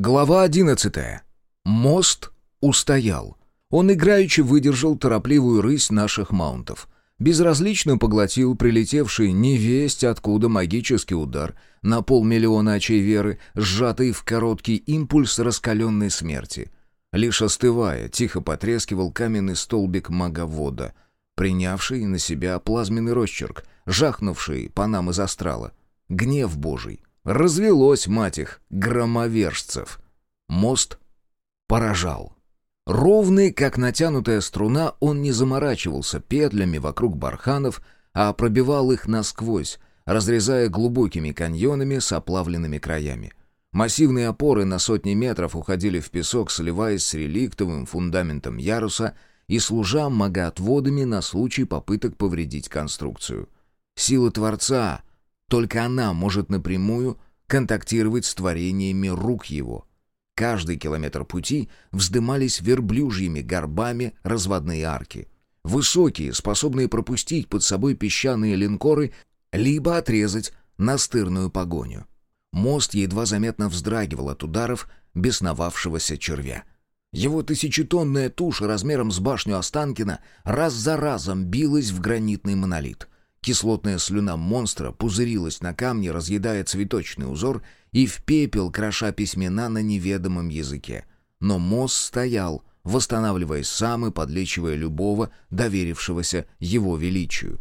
Глава 11. Мост устоял. Он играючи выдержал торопливую рысь наших маунтов. Безразлично поглотил прилетевший невесть откуда магический удар на полмиллиона очей веры, сжатый в короткий импульс раскаленной смерти. Лишь остывая, тихо потрескивал каменный столбик маговода, принявший на себя плазменный росчерк, жахнувший по нам из астрала. Гнев Божий, Развелось, мать их, громовержцев. Мост поражал. Ровный, как натянутая струна, он не заморачивался петлями вокруг барханов, а пробивал их насквозь, разрезая глубокими каньонами с оплавленными краями. Массивные опоры на сотни метров уходили в песок, сливаясь с реликтовым фундаментом яруса и служа магоотводами на случай попыток повредить конструкцию. Сила Творца только она может напрямую контактировать с творениями рук его. Каждый километр пути вздымались верблюжьими горбами разводные арки. Высокие, способные пропустить под собой песчаные линкоры, либо отрезать настырную погоню. Мост едва заметно вздрагивал от ударов бесновавшегося червя. Его тысячетонная туша размером с башню Останкина раз за разом билась в гранитный монолит — Кислотная слюна монстра пузырилась на камне, разъедая цветочный узор и в пепел кроша письмена на неведомом языке. Но мост стоял, восстанавливаясь сам и подлечивая любого, доверившегося его величию.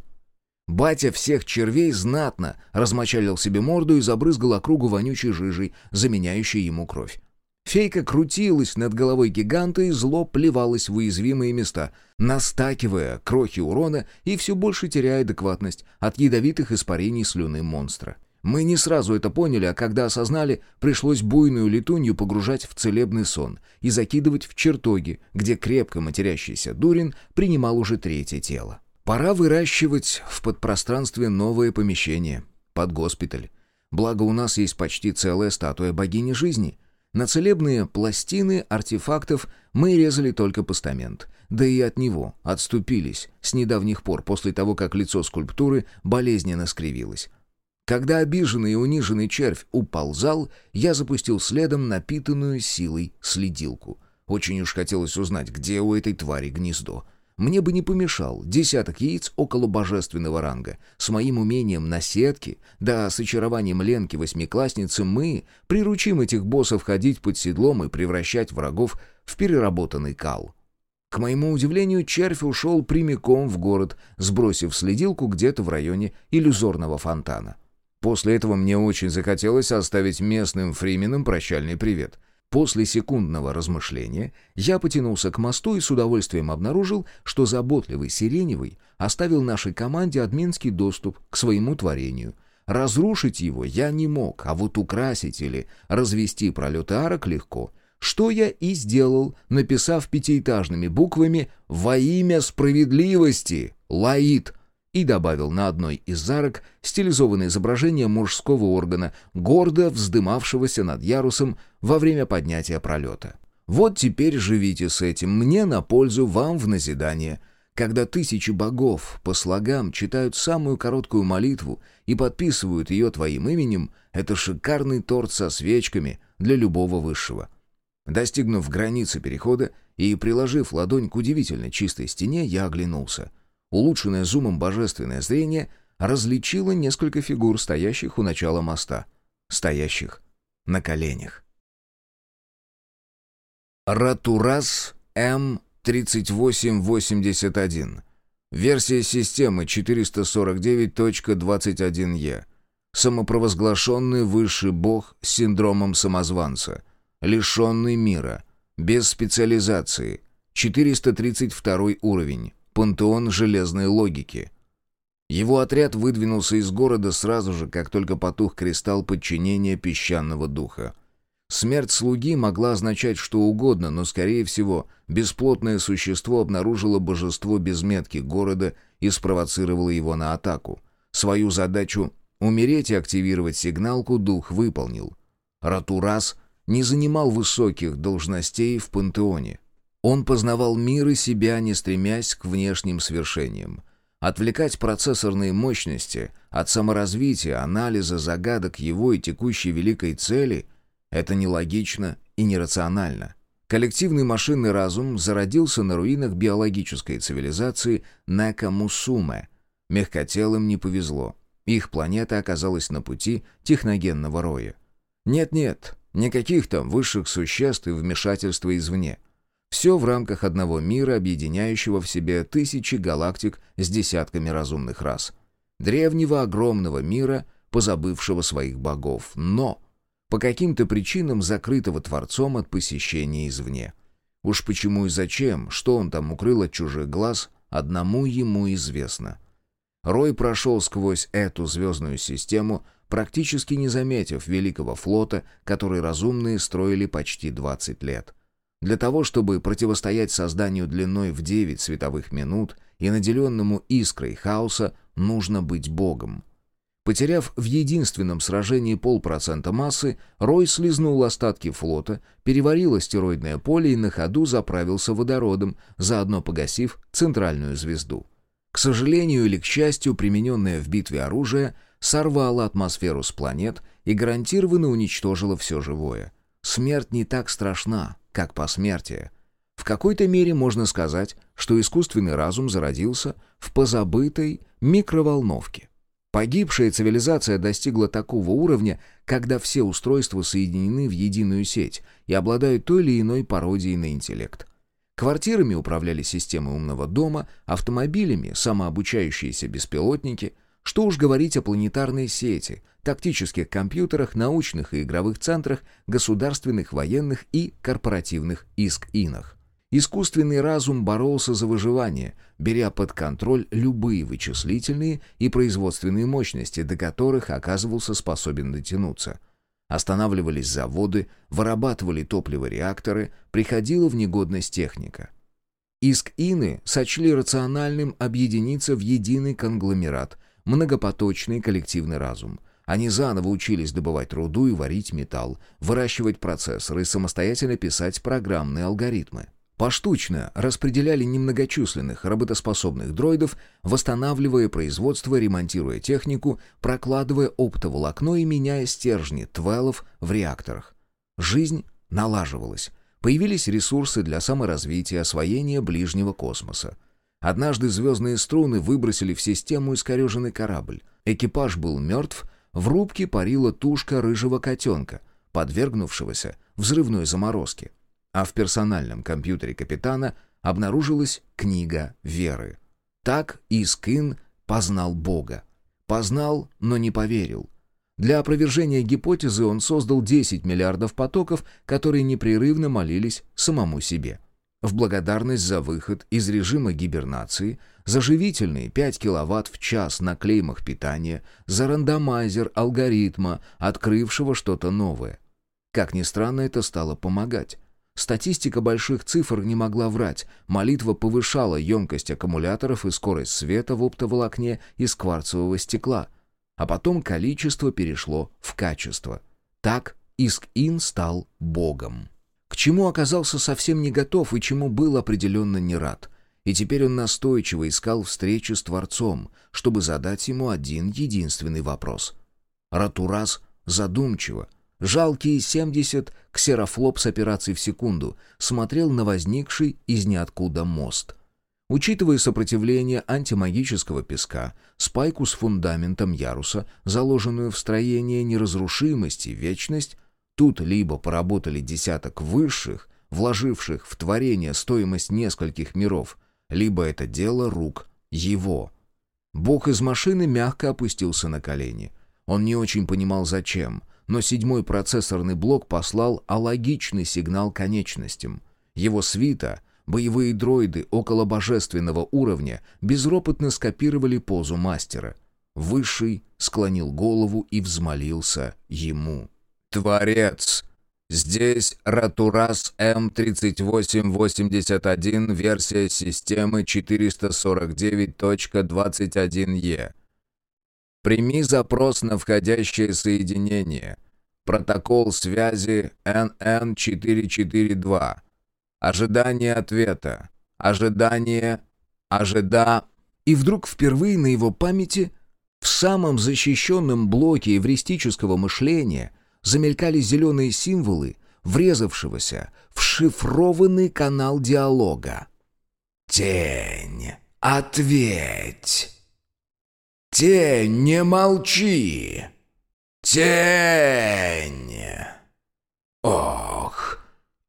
Батя всех червей знатно размочалил себе морду и забрызгал округу вонючей жижей, заменяющей ему кровь. Фейка крутилась над головой гиганта и зло плевалась в уязвимые места, настакивая крохи урона и все больше теряя адекватность от ядовитых испарений слюны монстра. Мы не сразу это поняли, а когда осознали, пришлось буйную летунью погружать в целебный сон и закидывать в чертоги, где крепко матерящийся Дурин принимал уже третье тело. Пора выращивать в подпространстве новое помещение, под госпиталь. Благо у нас есть почти целая статуя богини жизни — на целебные пластины артефактов мы резали только постамент. Да и от него отступились с недавних пор, после того, как лицо скульптуры болезненно скривилось. Когда обиженный и униженный червь уползал, я запустил следом напитанную силой следилку. Очень уж хотелось узнать, где у этой твари гнездо. Мне бы не помешал десяток яиц около божественного ранга. С моим умением на сетке, да с очарованием Ленки восьмиклассницы мы приручим этих боссов ходить под седлом и превращать врагов в переработанный кал. К моему удивлению, червь ушел прямиком в город, сбросив следилку где-то в районе иллюзорного фонтана. После этого мне очень захотелось оставить местным фрименам прощальный привет — После секундного размышления я потянулся к мосту и с удовольствием обнаружил, что заботливый Сиреневый оставил нашей команде админский доступ к своему творению. Разрушить его я не мог, а вот украсить или развести пролеты арок легко. Что я и сделал, написав пятиэтажными буквами «Во имя справедливости! Лаид!» И добавил на одной из зарок стилизованное изображение мужского органа, гордо вздымавшегося над ярусом во время поднятия пролета. Вот теперь живите с этим, мне на пользу, вам в назидание. Когда тысячи богов по слогам читают самую короткую молитву и подписывают ее твоим именем, это шикарный торт со свечками для любого высшего. Достигнув границы перехода и приложив ладонь к удивительно чистой стене, я оглянулся — Улучшенное зумом божественное зрение различило несколько фигур, стоящих у начала моста. Стоящих на коленях. Ратурас М3881. Версия системы 449.21Е. Самопровозглашенный высший бог с синдромом самозванца. Лишенный мира. Без специализации. 432 уровень пантеон железной логики. Его отряд выдвинулся из города сразу же, как только потух кристалл подчинения песчаного духа. Смерть слуги могла означать что угодно, но, скорее всего, бесплотное существо обнаружило божество без метки города и спровоцировало его на атаку. Свою задачу — умереть и активировать сигналку дух выполнил. Ратурас не занимал высоких должностей в пантеоне — он познавал мир и себя, не стремясь к внешним свершениям. Отвлекать процессорные мощности от саморазвития, анализа загадок его и текущей великой цели Это нелогично и нерационально. Коллективный машинный разум зародился на руинах биологической цивилизации Некамусуме. Мягкотелым не повезло. Их планета оказалась на пути техногенного роя. Нет-нет, никаких там высших существ и вмешательства извне. Все в рамках одного мира, объединяющего в себе тысячи галактик с десятками разумных рас. Древнего огромного мира, позабывшего своих богов, но по каким-то причинам закрытого Творцом от посещения извне. Уж почему и зачем, что он там укрыл от чужих глаз, одному ему известно. Рой прошел сквозь эту звездную систему, практически не заметив Великого флота, который разумные строили почти 20 лет. Для того, чтобы противостоять созданию длиной в 9 световых минут и наделенному искрой хаоса, нужно быть богом. Потеряв в единственном сражении полпроцента массы, Рой слизнул остатки флота, переварил астероидное поле и на ходу заправился водородом, заодно погасив центральную звезду. К сожалению или к счастью, примененное в битве оружие сорвало атмосферу с планет и гарантированно уничтожило все живое. Смерть не так страшна, как посмертие. В какой-то мере можно сказать, что искусственный разум зародился в позабытой микроволновке. Погибшая цивилизация достигла такого уровня, когда все устройства соединены в единую сеть и обладают той или иной пародией на интеллект. Квартирами управляли системы умного дома, автомобилями — самообучающиеся беспилотники. Что уж говорить о планетарной сети, тактических компьютерах, научных и игровых центрах, государственных, военных и корпоративных иск-инах. Искусственный разум боролся за выживание, беря под контроль любые вычислительные и производственные мощности, до которых оказывался способен дотянуться — Останавливались заводы, вырабатывали топливо-реакторы, приходила в негодность техника. Иск-ины сочли рациональным объединиться в единый конгломерат, многопоточный коллективный разум. Они заново учились добывать руду и варить металл, выращивать процессоры и самостоятельно писать программные алгоритмы. Поштучно распределяли немногочисленных работоспособных дроидов, восстанавливая производство, ремонтируя технику, прокладывая оптоволокно и меняя стержни твелов в реакторах. Жизнь налаживалась. Появились ресурсы для саморазвития, освоения ближнего космоса. Однажды звездные струны выбросили в систему искореженный корабль. Экипаж был мертв, в рубке парила тушка рыжего котенка, подвергнувшегося взрывной заморозке а в персональном компьютере капитана обнаружилась книга веры. Так Искин познал Бога. Познал, но не поверил. Для опровержения гипотезы он создал 10 миллиардов потоков, которые непрерывно молились самому себе. В благодарность за выход из режима гибернации, за живительные 5 киловатт в час на клеймах питания, за рандомайзер алгоритма, открывшего что-то новое. Как ни странно, это стало помогать. Статистика больших цифр не могла врать. Молитва повышала емкость аккумуляторов и скорость света в оптоволокне из кварцевого стекла. А потом количество перешло в качество. Так Иск-Ин стал богом. К чему оказался совсем не готов и чему был определенно не рад. И теперь он настойчиво искал встречи с Творцом, чтобы задать ему один единственный вопрос. Ратурас задумчиво, Жалкие 70 ксерофлоп с операцией в секунду смотрел на возникший из ниоткуда мост. Учитывая сопротивление антимагического песка, спайку с фундаментом яруса, заложенную в строение неразрушимости вечность, тут либо поработали десяток высших, вложивших в творение стоимость нескольких миров, либо это дело рук его. Бог из машины мягко опустился на колени. Он не очень понимал, зачем — но седьмой процессорный блок послал алогичный сигнал конечностям. Его свита, боевые дроиды около божественного уровня, безропотно скопировали позу мастера. Высший склонил голову и взмолился ему. «Творец!» Здесь Ратурас М3881, версия системы 449.21Е. Прими запрос на входящее соединение. Протокол связи НН442. Ожидание ответа. Ожидание. Ожида. И вдруг впервые на его памяти, в самом защищенном блоке эвристического мышления, замелькали зеленые символы, врезавшегося в шифрованный канал диалога. «Тень, ответь! Тень, не молчи! Тень! Ох,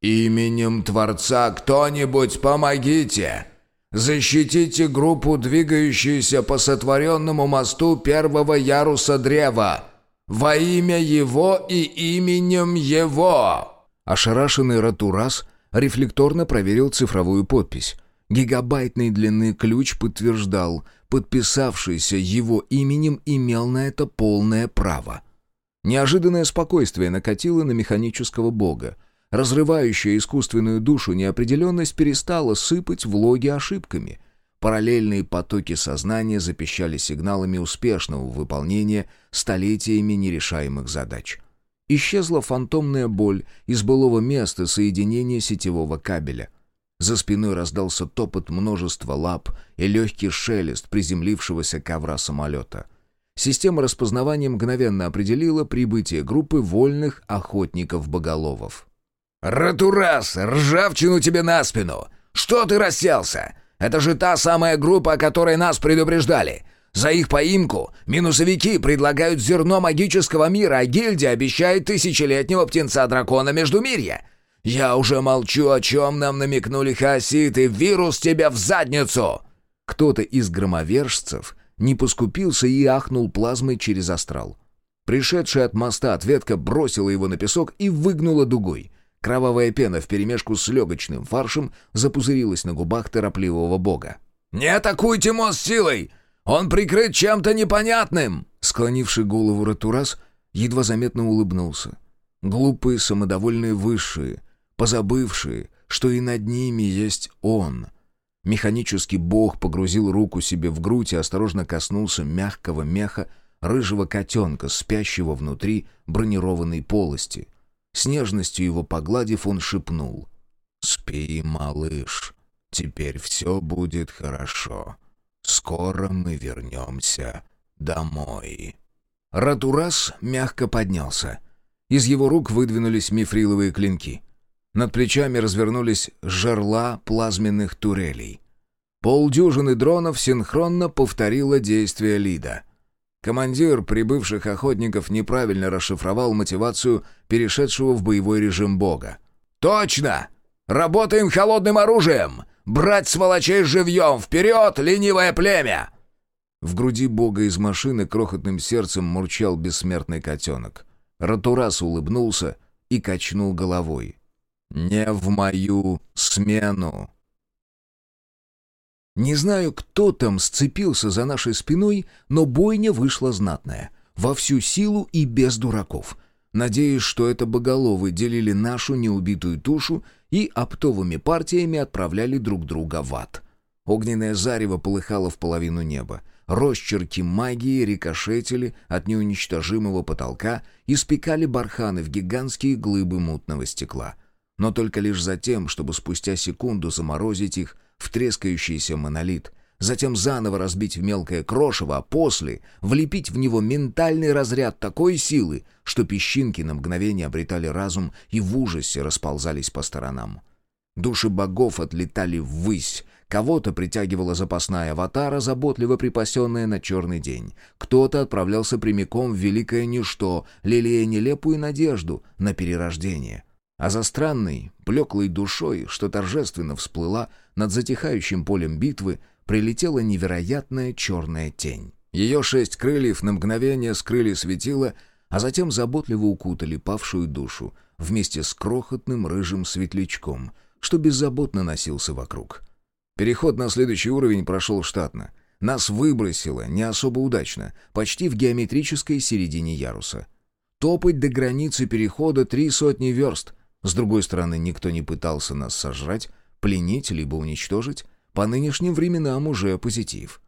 именем Творца кто-нибудь помогите!» Защитите группу, двигающуюся по сотворенному мосту первого яруса древа. Во имя его и именем его!» Ошарашенный Ратурас рефлекторно проверил цифровую подпись. Гигабайтной длины ключ подтверждал, подписавшийся его именем имел на это полное право. Неожиданное спокойствие накатило на механического бога. Разрывающая искусственную душу неопределенность перестала сыпать в логи ошибками. Параллельные потоки сознания запищали сигналами успешного выполнения столетиями нерешаемых задач. Исчезла фантомная боль из былого места соединения сетевого кабеля. За спиной раздался топот множества лап и легкий шелест приземлившегося ковра самолета. Система распознавания мгновенно определила прибытие группы вольных охотников-боголовов. «Ратурас, ржавчину тебе на спину! Что ты расселся? Это же та самая группа, о которой нас предупреждали. За их поимку минусовики предлагают зерно магического мира, а гильдия обещает тысячелетнего птенца-дракона Междумирья. Я уже молчу, о чем нам намекнули хаоситы. Вирус тебя в задницу!» Кто-то из громовержцев не поскупился и ахнул плазмой через астрал. Пришедшая от моста ответка бросила его на песок и выгнула дугой — Кровавая пена вперемешку с легочным фаршем запузырилась на губах торопливого бога. «Не атакуйте мост силой! Он прикрыт чем-то непонятным!» Склонивший голову Ратурас едва заметно улыбнулся. Глупые, самодовольные высшие, позабывшие, что и над ними есть он. Механический бог погрузил руку себе в грудь и осторожно коснулся мягкого меха рыжего котенка, спящего внутри бронированной полости — с нежностью его погладив, он шепнул. «Спи, малыш, теперь все будет хорошо. Скоро мы вернемся домой». Ратурас мягко поднялся. Из его рук выдвинулись мифриловые клинки. Над плечами развернулись жерла плазменных турелей. Полдюжины дронов синхронно повторило действие Лида — Командир прибывших охотников неправильно расшифровал мотивацию перешедшего в боевой режим бога. «Точно! Работаем холодным оружием! Брать сволочей живьем! Вперед, ленивое племя!» В груди бога из машины крохотным сердцем мурчал бессмертный котенок. Ратурас улыбнулся и качнул головой. «Не в мою смену!» Не знаю, кто там сцепился за нашей спиной, но бойня вышла знатная. Во всю силу и без дураков. Надеюсь, что это боголовы делили нашу неубитую тушу и оптовыми партиями отправляли друг друга в ад. Огненное зарево полыхало в половину неба. Росчерки магии рикошетили от неуничтожимого потолка и спекали барханы в гигантские глыбы мутного стекла. Но только лишь за тем, чтобы спустя секунду заморозить их в трескающийся монолит, затем заново разбить в мелкое крошево, а после влепить в него ментальный разряд такой силы, что песчинки на мгновение обретали разум и в ужасе расползались по сторонам. Души богов отлетали ввысь, Кого-то притягивала запасная аватара, заботливо припасенная на черный день. Кто-то отправлялся прямиком в великое ничто, лелея нелепую надежду на перерождение. А за странной, блеклой душой, что торжественно всплыла над затихающим полем битвы, прилетела невероятная черная тень. Ее шесть крыльев на мгновение скрыли светило, а затем заботливо укутали павшую душу вместе с крохотным рыжим светлячком, что беззаботно носился вокруг. Переход на следующий уровень прошел штатно. Нас выбросило не особо удачно, почти в геометрической середине яруса. Топать до границы перехода три сотни верст, с другой стороны, никто не пытался нас сожрать, пленить либо уничтожить. По нынешним временам уже позитив.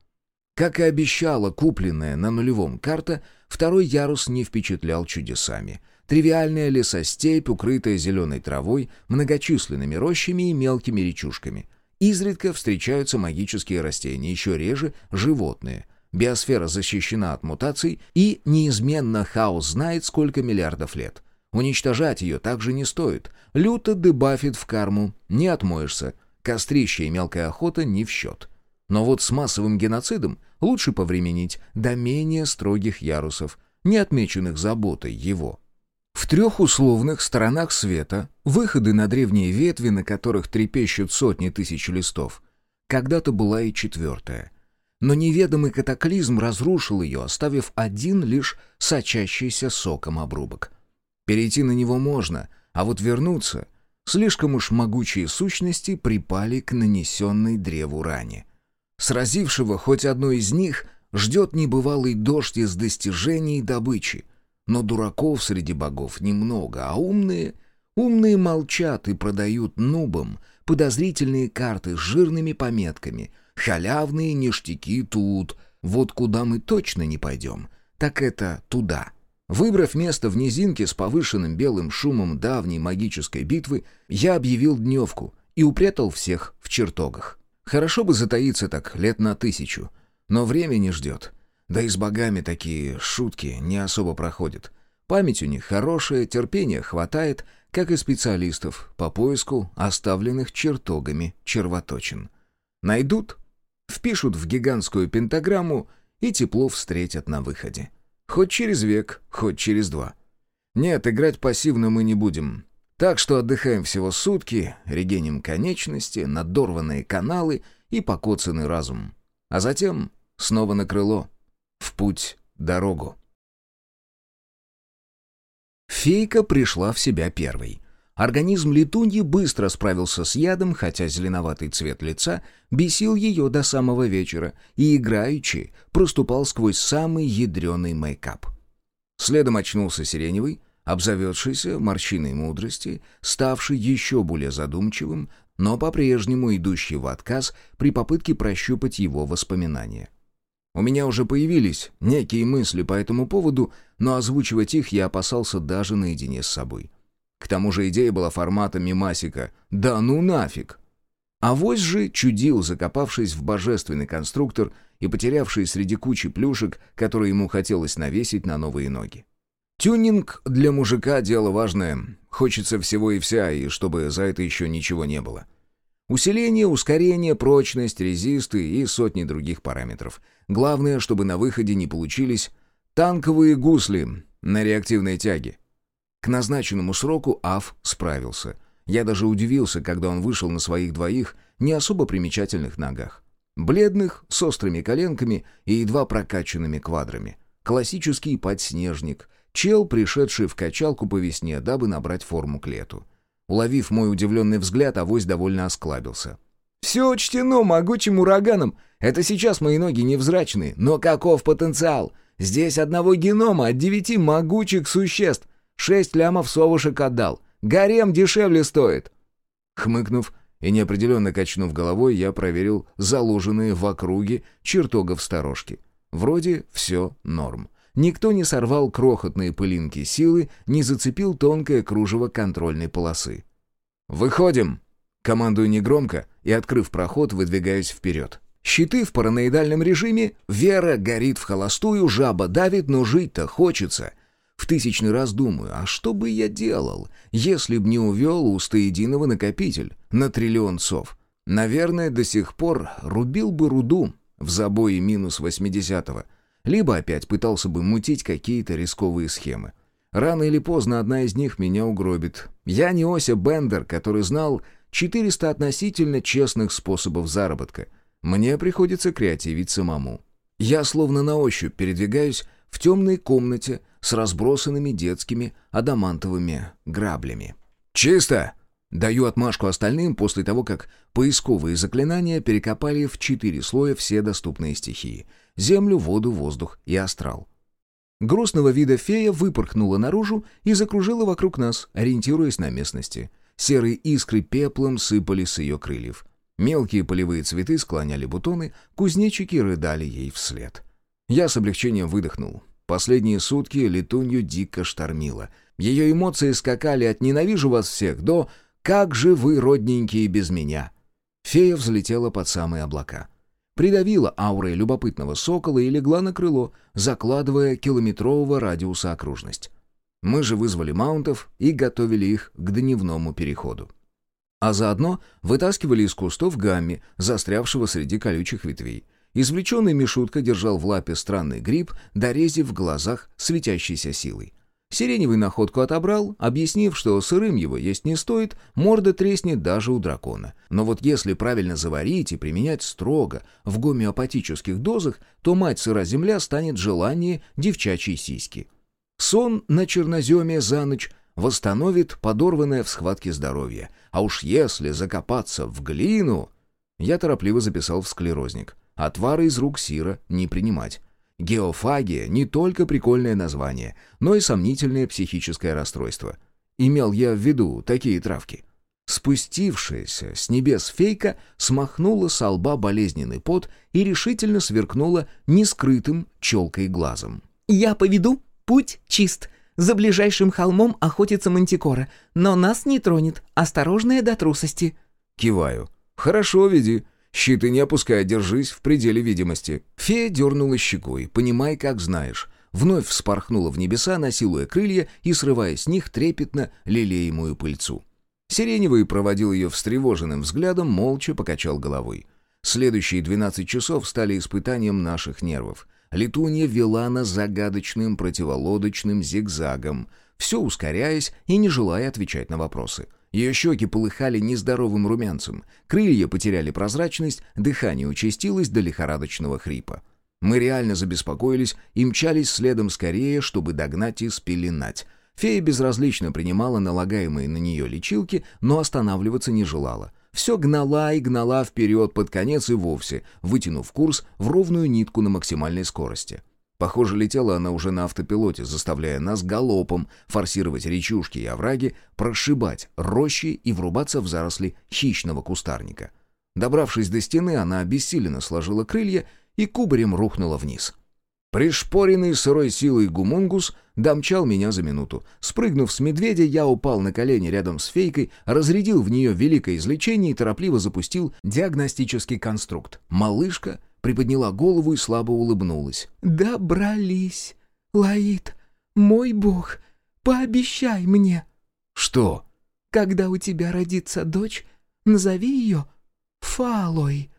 Как и обещала купленная на нулевом карта, второй ярус не впечатлял чудесами. Тривиальная лесостепь, укрытая зеленой травой, многочисленными рощами и мелкими речушками. Изредка встречаются магические растения, еще реже — животные. Биосфера защищена от мутаций, и неизменно хаос знает, сколько миллиардов лет — Уничтожать ее также не стоит. Люто дебафит в карму, не отмоешься. Кострище и мелкая охота не в счет. Но вот с массовым геноцидом лучше повременить до менее строгих ярусов, не отмеченных заботой его. В трех условных сторонах света, выходы на древние ветви, на которых трепещут сотни тысяч листов, когда-то была и четвертая. Но неведомый катаклизм разрушил ее, оставив один лишь сочащийся соком обрубок. Перейти на него можно, а вот вернуться... Слишком уж могучие сущности припали к нанесенной древу ране. Сразившего хоть одно из них ждет небывалый дождь из достижений и добычи. Но дураков среди богов немного, а умные... Умные молчат и продают нубам подозрительные карты с жирными пометками. Халявные ништяки тут. Вот куда мы точно не пойдем, так это туда. Выбрав место в низинке с повышенным белым шумом давней магической битвы, я объявил дневку и упрятал всех в чертогах. Хорошо бы затаиться так лет на тысячу, но время не ждет. Да и с богами такие шутки не особо проходят. Память у них хорошая, терпения хватает, как и специалистов по поиску оставленных чертогами червоточин. Найдут, впишут в гигантскую пентаграмму и тепло встретят на выходе. Хоть через век, хоть через два. Нет, играть пассивно мы не будем. Так что отдыхаем всего сутки, регеним конечности, надорванные каналы и покоцанный разум. А затем снова на крыло. В путь дорогу. Фейка пришла в себя первой. Организм летуньи быстро справился с ядом, хотя зеленоватый цвет лица бесил ее до самого вечера и, играючи, проступал сквозь самый ядреный мейкап. Следом очнулся сиреневый, обзаведшийся морщиной мудрости, ставший еще более задумчивым, но по-прежнему идущий в отказ при попытке прощупать его воспоминания. У меня уже появились некие мысли по этому поводу, но озвучивать их я опасался даже наедине с собой. К тому же идея была формата мимасика «Да ну нафиг!». Авось же чудил, закопавшись в божественный конструктор и потерявший среди кучи плюшек, которые ему хотелось навесить на новые ноги. Тюнинг для мужика — дело важное. Хочется всего и вся, и чтобы за это еще ничего не было. Усиление, ускорение, прочность, резисты и сотни других параметров. Главное, чтобы на выходе не получились танковые гусли на реактивной тяге. К назначенному сроку АФ справился. Я даже удивился, когда он вышел на своих двоих, не особо примечательных ногах. Бледных, с острыми коленками и едва прокачанными квадрами. Классический подснежник. Чел, пришедший в качалку по весне, дабы набрать форму к лету. Уловив мой удивленный взгляд, авось довольно осклабился. «Все учтено могучим ураганом. Это сейчас мои ноги невзрачные, но каков потенциал? Здесь одного генома от девяти могучих существ. Шесть лямов совушек отдал. Гарем дешевле стоит». Хмыкнув и неопределенно качнув головой, я проверил заложенные в округе чертогов сторожки. Вроде все норм. Никто не сорвал крохотные пылинки силы, не зацепил тонкое кружево контрольной полосы. «Выходим!» Командую негромко и, открыв проход, выдвигаюсь вперед. Щиты в параноидальном режиме, вера горит в холостую, жаба давит, но жить-то хочется. Тысячный раз думаю, а что бы я делал, если б не увел у стоединого накопитель на триллион сов? Наверное, до сих пор рубил бы руду в забое минус 80-го, либо опять пытался бы мутить какие-то рисковые схемы. Рано или поздно одна из них меня угробит. Я не Ося Бендер, который знал 400 относительно честных способов заработка. Мне приходится креативить самому. Я словно на ощупь передвигаюсь в темной комнате с разбросанными детскими адамантовыми граблями. «Чисто!» Даю отмашку остальным после того, как поисковые заклинания перекопали в четыре слоя все доступные стихии — землю, воду, воздух и астрал. Грустного вида фея выпорхнула наружу и закружила вокруг нас, ориентируясь на местности. Серые искры пеплом сыпали с ее крыльев. Мелкие полевые цветы склоняли бутоны, кузнечики рыдали ей вслед. Я с облегчением выдохнул. Последние сутки летунью дико штормило. Ее эмоции скакали от «ненавижу вас всех» до как же вы, родненькие, без меня?» Фея взлетела под самые облака. Придавила аурой любопытного сокола и легла на крыло, закладывая километрового радиуса окружность. Мы же вызвали маунтов и готовили их к дневному переходу. А заодно вытаскивали из кустов гамми, застрявшего среди колючих ветвей. Извлеченный Мишутка держал в лапе странный гриб, дорезив в глазах светящейся силой. Сиреневый находку отобрал, объяснив, что сырым его есть не стоит, морда треснет даже у дракона. Но вот если правильно заварить и применять строго в гомеопатических дозах, то мать сыра земля станет желание девчачьей сиськи. Сон на черноземе за ночь восстановит подорванное в схватке здоровье. А уж если закопаться в глину... Я торопливо записал в склерозник. Отвары из рук Сира не принимать. Геофагия — не только прикольное название, но и сомнительное психическое расстройство. Имел я в виду такие травки. Спустившаяся с небес фейка смахнула с лба болезненный пот и решительно сверкнула нескрытым челкой глазом. «Я поведу, путь чист. За ближайшим холмом охотится мантикора, но нас не тронет, осторожная до трусости». Киваю. «Хорошо, веди. Щиты не опускай, держись в пределе видимости». Фея дернула щекой, понимай, как знаешь. Вновь вспорхнула в небеса, насилуя крылья и срывая с них трепетно лелеемую пыльцу. Сиреневый проводил ее встревоженным взглядом, молча покачал головой. Следующие 12 часов стали испытанием наших нервов. Летунья вела нас загадочным противолодочным зигзагом, все ускоряясь и не желая отвечать на вопросы — ее щеки полыхали нездоровым румянцем, крылья потеряли прозрачность, дыхание участилось до лихорадочного хрипа. Мы реально забеспокоились и мчались следом скорее, чтобы догнать и спеленать. Фея безразлично принимала налагаемые на нее лечилки, но останавливаться не желала. Все гнала и гнала вперед под конец и вовсе, вытянув курс в ровную нитку на максимальной скорости. Похоже, летела она уже на автопилоте, заставляя нас галопом форсировать речушки и овраги, прошибать рощи и врубаться в заросли хищного кустарника. Добравшись до стены, она обессиленно сложила крылья и кубарем рухнула вниз. Пришпоренный сырой силой гумунгус домчал меня за минуту. Спрыгнув с медведя, я упал на колени рядом с фейкой, разрядил в нее великое излечение и торопливо запустил диагностический конструкт. Малышка — приподняла голову и слабо улыбнулась. «Добрались! Лаид, мой бог, пообещай мне!» «Что?» «Когда у тебя родится дочь, назови ее Фалой».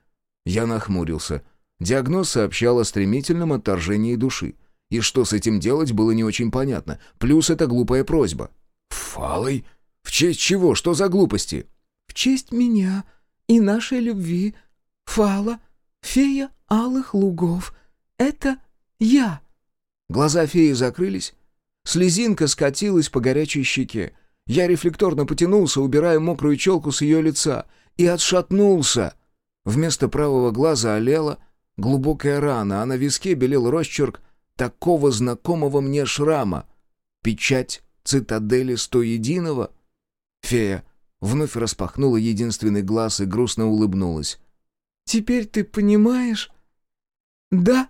Я нахмурился. Диагноз сообщал о стремительном отторжении души. И что с этим делать, было не очень понятно. Плюс это глупая просьба. «Фалой? В честь чего? Что за глупости?» «В честь меня и нашей любви. Фала Фея алых лугов. Это я». Глаза феи закрылись. Слезинка скатилась по горячей щеке. Я рефлекторно потянулся, убирая мокрую челку с ее лица, и отшатнулся. Вместо правого глаза олела глубокая рана, а на виске белел росчерк такого знакомого мне шрама. Печать цитадели стоединого. Фея вновь распахнула единственный глаз и грустно улыбнулась. Теперь ты понимаешь?» «Да»,